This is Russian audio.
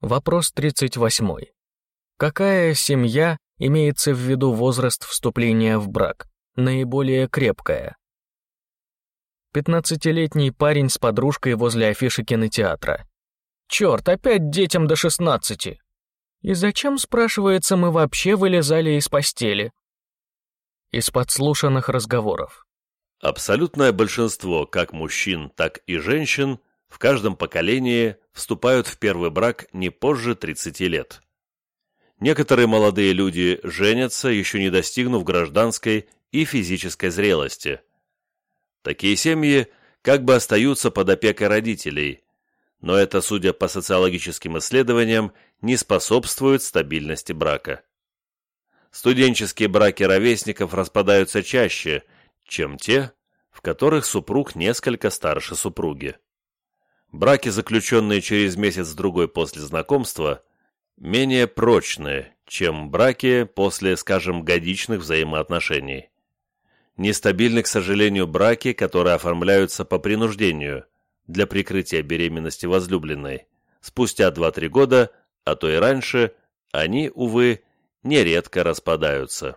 Вопрос 38. Какая семья имеется в виду возраст вступления в брак? Наиболее крепкая. 15-летний парень с подружкой возле афиши кинотеатра. Черт, опять детям до 16. И зачем, спрашивается, мы вообще вылезали из постели? Из подслушанных разговоров. Абсолютное большинство как мужчин, так и женщин в каждом поколении вступают в первый брак не позже 30 лет. Некоторые молодые люди женятся, еще не достигнув гражданской и физической зрелости. Такие семьи как бы остаются под опекой родителей, но это, судя по социологическим исследованиям, не способствует стабильности брака. Студенческие браки ровесников распадаются чаще, чем те, в которых супруг несколько старше супруги. Браки, заключенные через месяц-другой после знакомства, менее прочные, чем браки после, скажем, годичных взаимоотношений. Нестабильны, к сожалению, браки, которые оформляются по принуждению для прикрытия беременности возлюбленной. Спустя 2-3 года, а то и раньше, они, увы, нередко распадаются.